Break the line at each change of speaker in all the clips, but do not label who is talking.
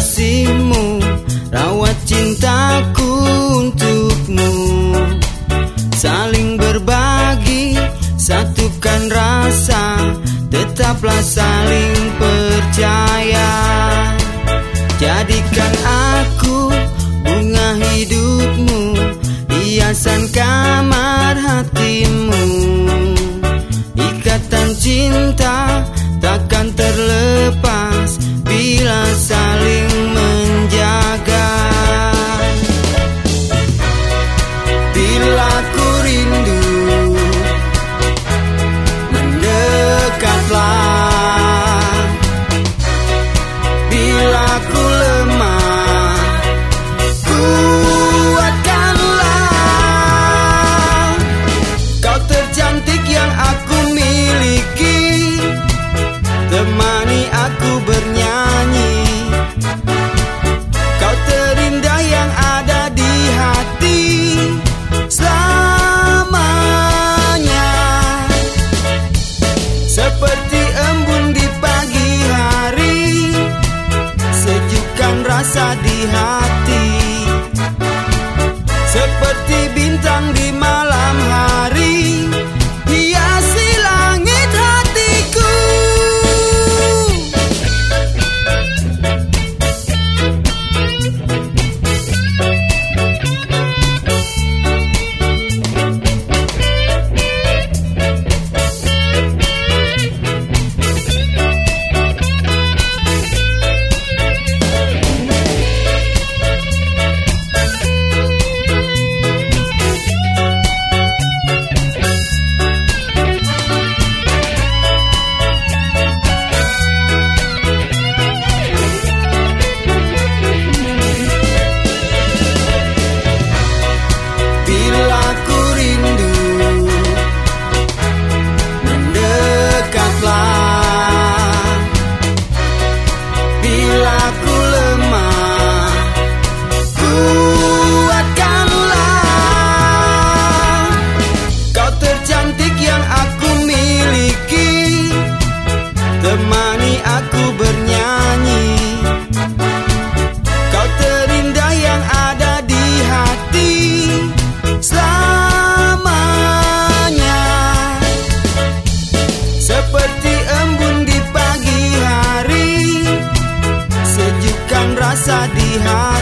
kasihmu Rawat cintaku untukmu. Saling berbagi Satukan rasa Tetaplah saling percaya. aku bernyanyi. Kau terindah yang ada di hati. Selamanya. Seperti embun di pagi hari. Sejukkan rasa di hati.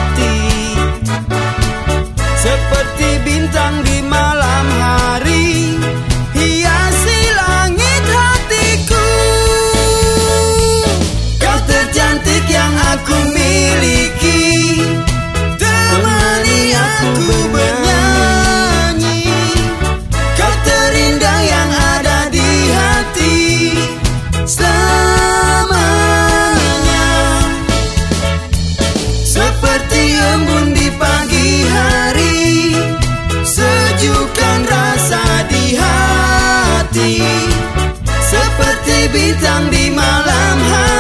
hati. Seperti bintang di malam hari.